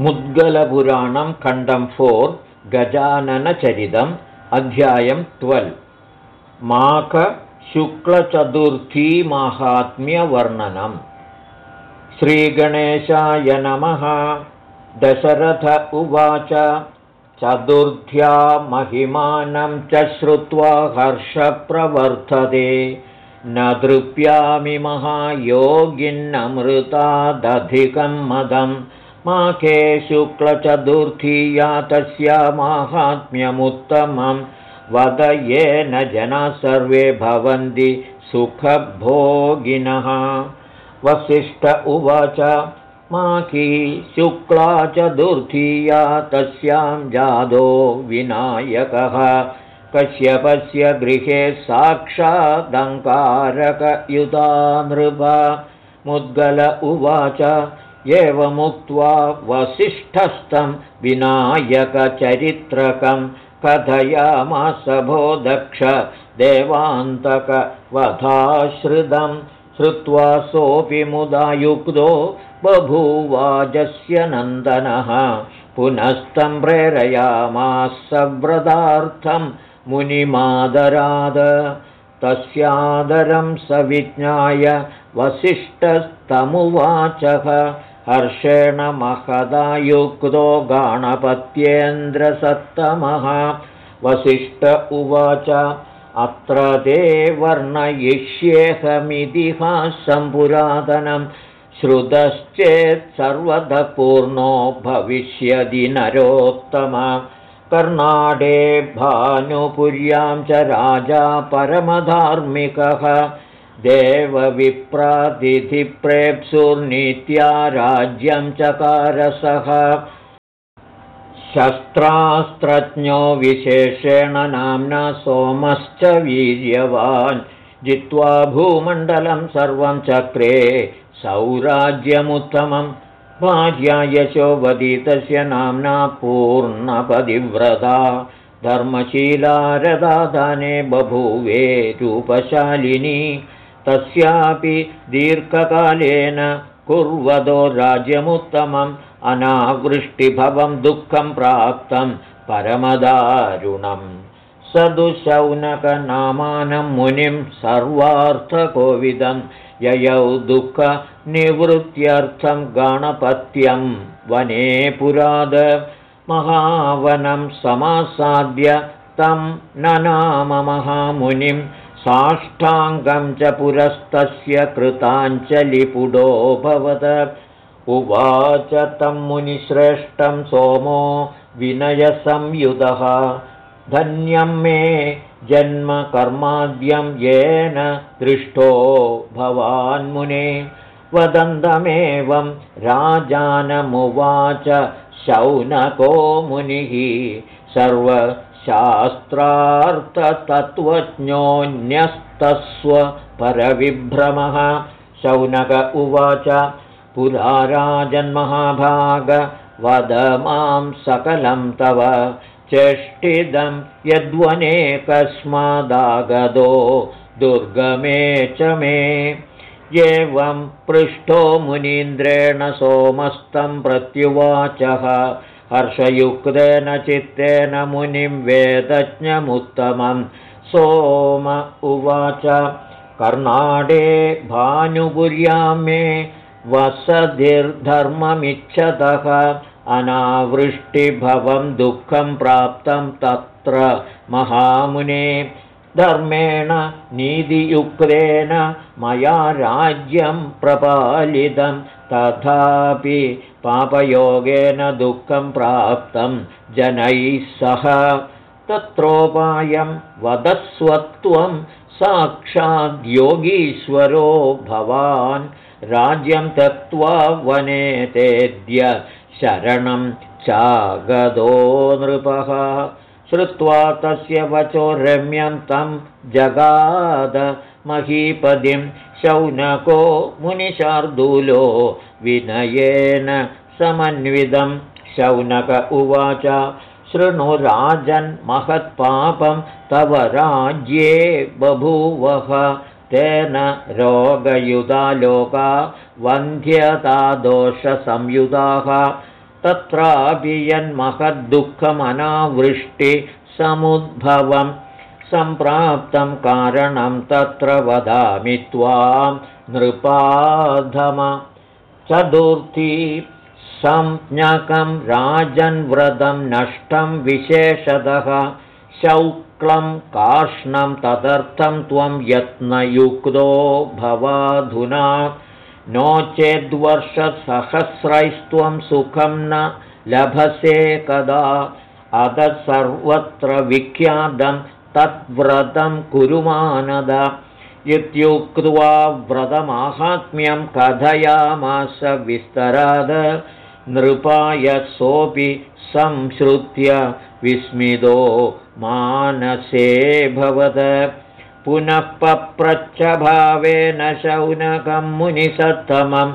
मुद्गलपुराणं खण्डं फोर् गजाननचरितम् अध्यायं ट्वेल्. माघशुक्लचतुर्थीमाहात्म्यवर्णनम् श्रीगणेशाय नमः। दशरथ उवाच। चतुर्थ्या महिमानं च श्रुत्वा हर्षप्रवर्तते न तृप्यामि महायोगिन्नमृतादधिकं मदम् माघे शुक्लचतुर्थीया तस्या माहात्म्यमुत्तमं। वद येन जनाः सर्वे भवन्ति सुखभोगिनः। वसिष्ठ उवाच माखी शुक्ला चतुर्थीया तस्यां जादो विनायकः। कश्यपस्य गृहे साक्षादङ्कारकयुता नृप मुद्गल उवाच एवमुक्त्वा वसिष्ठस्थं विनायकचरित्रकं कथयामासभो दक्ष देवान्तकवधाश्रितं श्रुत्वा सोऽपि मुदा युक्तो बभूवाजस्य नन्दनः पुनस्तं प्रेरयामास व्रतार्थं मुनिमादराद। तस्यादरं स विज्ञाय वसिष्ठस्तमुवाचः हर्षेण महदायुक्तो गाणपत्येन्द्रसत्तमः। वसिष्ठ उवाच अत्र ते वर्णयिष्येऽहमितिहासं पुरातनं। श्रुतश्चेत् सर्वतः पूर्णो भविष्यदि नरोत्तम। कर्णाडे भानुपुर्यां च राजा परमधार्मिकः देवविप्रातिथिप्रेप्सुर्नीत्या राज्यं चकारसः। शस्त्रास्त्रज्ञो विशेषेण नाम्ना सोमश्च वीर्यवान्। जित्वा भूमण्डलं सर्वं चक्रे सौराज्यमुत्तमं। भार्या यशोवदी तस्य नाम्ना पूर्णपदिव्रता धर्मशीलारदादाने बभूवे रूपशालिनी तस्यापि दीर्घकालेन कुर्वदो राज्यमुत्तमम् अनावृष्टिभवं दुःखं प्राप्तं परमदारुणम्। स दुशौनकनामानं मुनिं सर्वार्थकोविदं ययौ दुःखनिवृत्त्यर्थं गणपत्यं वने पुराद। महावनं समासाद्य तं ननाम महामुनिं साष्टाङ्गं च पुरस्तस्य कृताञ्जलिपुडोऽभवद उवाच तं मुनिश्रेष्ठं सोमो विनयसंयुतः धन्यं मे जन्मकर्माद्यं येन दृष्टो भवान्मुने। वदन्तमेवं राजानमुवाच शौनको मुनिः सर्व शास्त्रार्थतत्त्वज्ञोऽन्यस्तस्व परविभ्रमः शौनक उवाच पुरा राजन्महाभाग वद मां सकलं तव चेष्टिदं यद्वने कस्मादागदो दुर्गमे च मे। एवं पृष्ठो मुनीन्द्रेण सोमस्तं प्रत्युवाचः हर्षयुक्तेन चित्तेन मुनिं वेदज्ञमुत्तमं सोम उवाच कर्णाडे भानुपुर्यां मे वसतिर्धर्ममिच्छतः अनावृष्टिभवं दुःखं प्राप्तं तत्र महामुने धर्मेण नीतियुक्तेन मया राज्यं प्रपालितं। तथापि पापयोगेन दुःखं प्राप्तं जनैः सह। तत्रोपायं वदस्वत्वं साक्षाद्योगीश्वरो भवान्। राज्यं त्यक्त्वा वने तेद्य शरणं चागदो नृपः श्रुत्वा तस्य वचो रम्यं तं जगाद महीपदिं शौनको मुनिशार्दूलो विनयेन समन्वितं। शौनक उवाच शृणु महत्पापं तव राज्ये बभूवः। तेन रोगयुधा लोका वन्ध्यता दोषसंयुधाः तत्रापि यन्महद्दुःखमनावृष्टिसमुद्भवं सम्प्राप्तं कारणं तत्र वदामि त्वां नृपाधम। चतुर्थी संज्ञकं राजन्व्रतं नष्टं विशेषतः। शौक्लं कार्ष्णं तदर्थं त्वं यत्नयुक्तो भवाधुना नो चेद्वर्षसहस्रैस्त्वं सुखं न लभसे कदा। अतः सर्वत्र विख्यातं तद्व्रतं कुरुमानद। इत्युक्त्वा व्रतमाहात्म्यं कथयामास विस्तराद। नृपाय सोऽपि संश्रुत्य विस्मितो मानसे भवद पुनः पप्रच्छभावेन शौनकं मुनिसत्तमं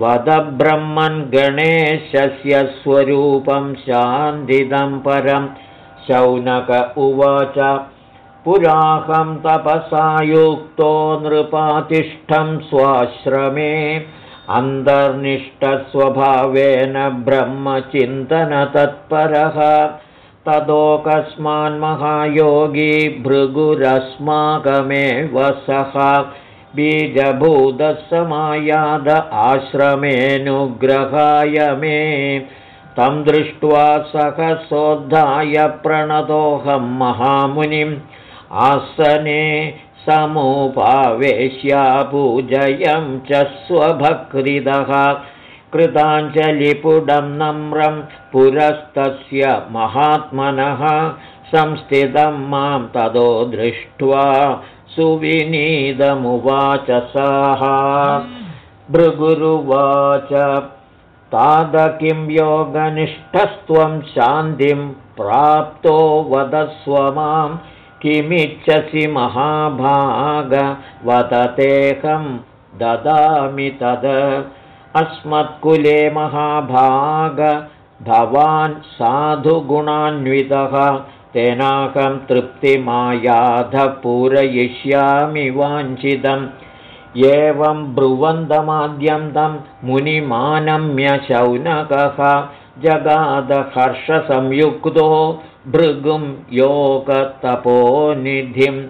वदब्रह्मन् गणेशस्य स्वरूपं शान्दिदं परं। शौनक उवाच पुराहं तपसायुक्तो नृपातिष्ठं स्वाश्रमे अन्तर्निष्ठस्वभावेन ब्रह्मचिन्तनतत्परः ततोऽकस्मान्महायोगी भृगुरस्माकमेव सः बीजभूतसमायाद आश्रमेऽनुग्रहाय मे। तं दृष्ट्वा सहसोद्धाय प्रणतोऽहं महामुनिम्। आसने समुपावेश्या पूजयं च स्वभक्तिदः कृताञ्जलिपुडं नम्रं पुरस्तस्य महात्मनः संस्थितं मां ततो दृष्ट्वा सुविनीदमुवाच सः। भृगुरुवाच ताद किं योगनिष्ठस्त्वं शान्तिं प्राप्तो वदस्व मां किमिच्छसि महाभागवततेऽहं ददामि तद अस्मत्कुले महाभाग। भवान् साधुगुणान्वितः। तेनाकं तृप्तिमायाध पूरयिष्यामि वाञ्छितम्। एवं ब्रुवन्दमाद्यं तं मुनिमानम्यशौनकः जगादहर्षसंयुक्तो भृगुं योगतपोनिधिं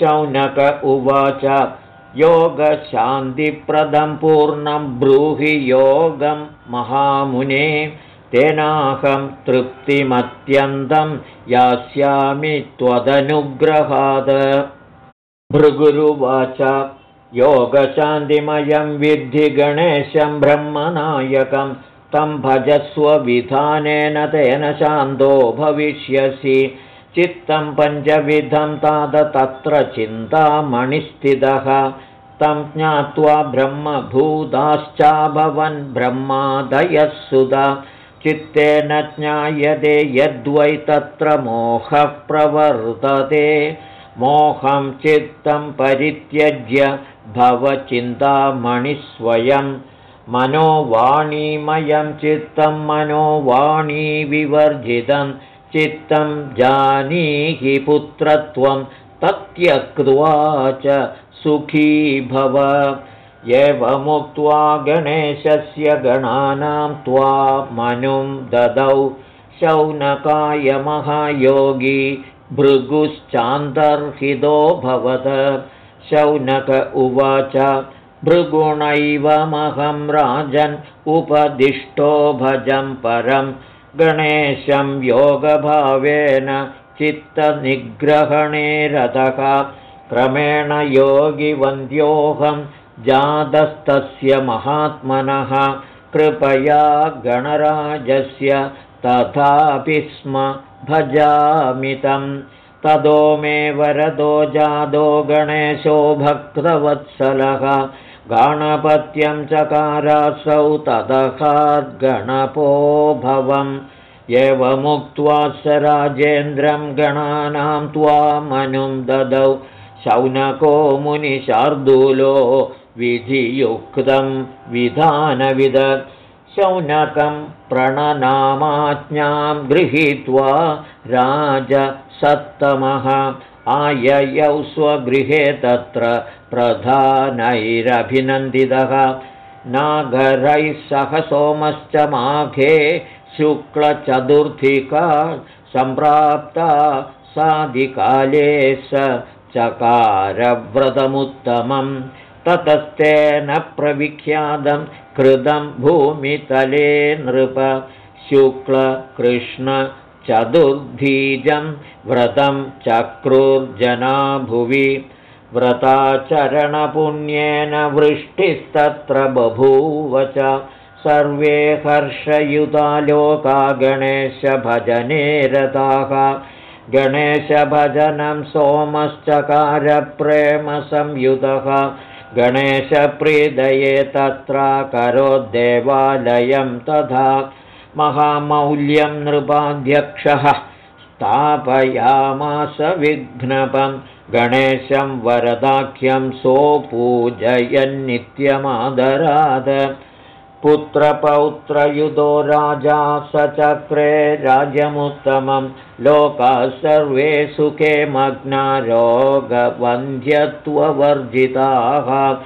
शौनक उवाच योगशान्तिप्रदं पूर्णं ब्रूहि योगं महामुने तेनाहं तृप्तिमत्यन्तं यास्यामि त्वदनुग्रहाद भृगुरुवाच योगशान्तिमयं विद्धिगणेशं ब्रह्मनायकं तं भजस्वविधानेन तेन शान्तो भविष्यसि चित्तं पञ्चविधं ताद तत्र चिन्तामणिस्थितः। तं ज्ञात्वा ब्रह्मभूताश्चाभवन् ब्रह्मादयः सुधा चित्तेन ज्ञायते यद्वै तत्र मोहः प्रवर्तते। मोहं चित्तं परित्यज्य भवचिन्तामणिस्वयं मनोवाणीमयं चित्तं मनोवाणीविवर्जितं चित्तं जानीहि पुत्रत्वं तत्यक्त्वा च सुखी भव। एवमुक्त्वा गणेशस्य गणानां त्वा मनुं ददौ शौनकाय महायोगी भृगुश्चान्तर्हितो भवत। शौनक उवाच भृगुणैवमहं राजन् उपदिष्टो भजं परं गणेशं योगभावेन चित्तनिग्रहणे रथः। क्रमेण योगिवन्द्योऽहं जातस्तस्य महात्मनः। कृपया गणराजस्य तथापि स्म भजामि तं तदो मे वरदो जादो गणेशो भक्तवत्सलः गणपत्यं चकारासौ तदहाद्गणपो भवम् एवमुक्त्वा स राजेन्द्रं गणानां त्वामनुं ददौ शौनको मुनिशार्दूलो विधियुक्तं विधानविद शौनकं प्रणनामाज्ञां गृहीत्वा राजसत्तमः आययौ स्वगृहे तत्र प्रधानैरभिनन्दितः। नागरैः सह सोमश्च माघे शुक्लचतुर्थिका सम्प्राप्ता सादिकाले स चकारव्रतमुत्तमं ततस्तेन प्रविख्यातं कृतं भूमितले नृप शुक्लकृष्णचतुर्धीजं व्रतं चक्रुर्जना भुवि व्रताचरणपुण्येन वृष्टिस्तत्र बभूव च सर्वे हर्षयुता लोका गणेशभजने रताः गणेशभजनं सोमश्चकारप्रेमसंयुतः। गणेशप्रीदये तत्र करोद्देवालयं तथा महामौल्यं नृपाध्यक्षः स्थापयामास विघ्नपं। गणेशं वरदाख्यं सोपूजयन्नित्यमादराद पुत्रपौत्रयुधो राजा सचक्रे राज्यमुत्तमं। लोकाः सर्वे सुखे मग्ना रोगवन्ध्यत्ववर्जिताः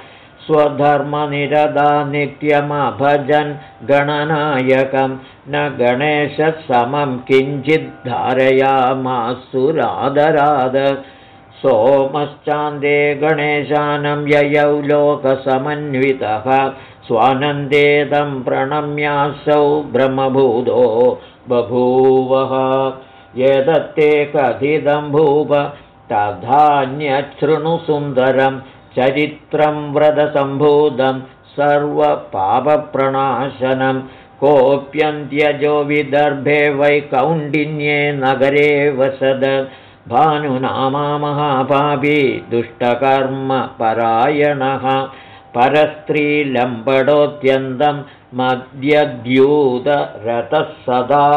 स्वधर्मनिरदा नित्यमभजन् गणनायकं। न गणेशसमं किञ्चिद्धारयामासुरादराद। सोमश्चान्दे गणेशानं ययौ लोकसमन्वितः। स्वानन्देदं प्रणम्यासौ ब्रह्मभूतो बभूवः। यदत्ते कथितं भूप। तथान्यच्छृणुसुन्दरं चरित्रं व्रतसम्भूतं सर्वपापप्रणाशनं कोऽप्यन्त्यजो विदर्भे वैकौण्डिन्ये नगरे वसद भानुनामा महापापी दुष्टकर्मपरायणः। परस्त्रीलम्बडोऽत्यन्तं मद्यद्यूतरतः सदा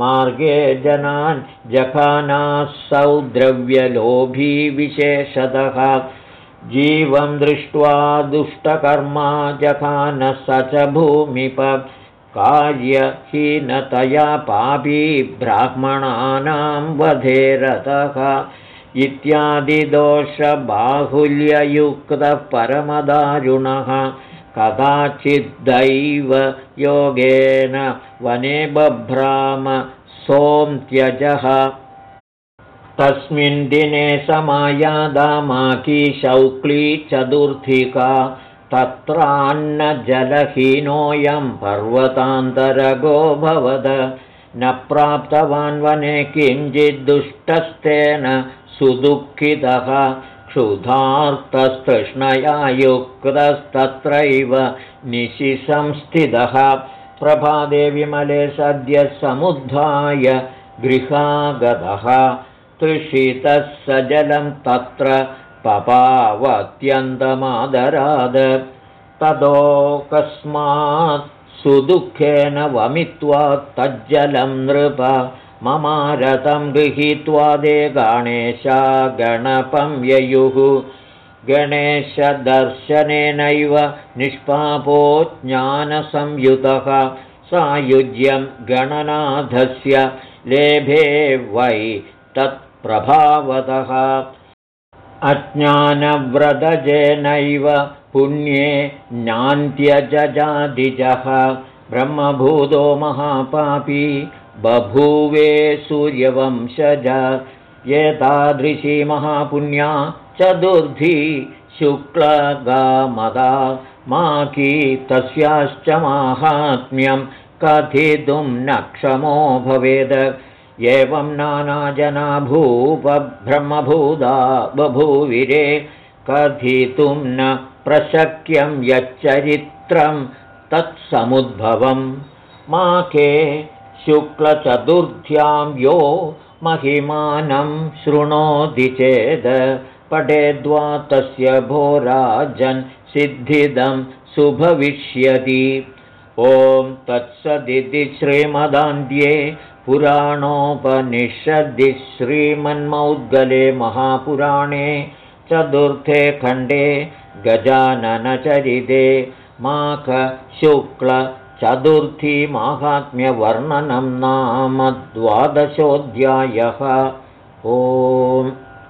मार्गे जनान् जखानासौ द्रव्यलोभी विशेषतः जीवं दृष्ट्वा दुष्टकर्मा जखानः स च भूमिप कार्यहीनतया पापी ब्राह्मणानां वधेरतः इत्यादिदोषबाहुल्ययुक्तः परमदारुणः कदाचिद्दैव योगेन वने बभ्राम सोऽत्यजः तस्मिन् दिने समायादामाकी शौक्ली चतुर्थिका तत्रान्नजलहीनोऽयं पर्वतान्तरगो भवद। न प्राप्तवान् वने किञ्चिद्दुष्टस्तेन सुदुःखितः क्षुधार्तस्तृष्णया युक्तस्तत्रैव निशिसंस्थितः। प्रभादे विमले सद्य समुद्धाय गृहागतः तृषितः स जलं तत्र पपावत्यन्तमादराद। तदोऽकस्मात् सुदुःखेन वमित्वा तज्जलं नृप। ममारतं गृहीत्वा दे गणेशा गणपं ययुः। गणेशदर्शनेनैव निष्पापो ज्ञानसंयुतः। सायुज्यं गणनाथस्य लेभे वै तत्प्रभावतः अज्ञानव्रतजेनैव पुण्ये ज्ञान्त्यजजादिजः ब्रह्मभूतो महापापी बभूवे सूर्यवंशज। एतादृशी महापुण्या चतुर्थी शुक्लगामदा। माकी तस्याश्च माहात्म्यं कथितुं न क्षमो भवेद एवं नानाजना भूपब्रह्मभूता बभूविरे कथितुं न प्रशक्यं यच्चरित्रं तत्समुद्भवं। माके शुक्लचतुर्थ्यां यो महिमानं शृणोति चेद्। पठेद्वा तस्य भोराजन् सिद्धिदं सुभविष्यति। ॐ तत्सदिति श्रीमदान्ध्ये पुराणोपनिषद्दि श्रीमन्मौद्गले महापुराणे चतुर्थे खण्डे गजाननचरिते माघशुक्ल चतुर्थीमाहात्म्यवर्णनं नाम द्वादशोऽध्यायः। ओम्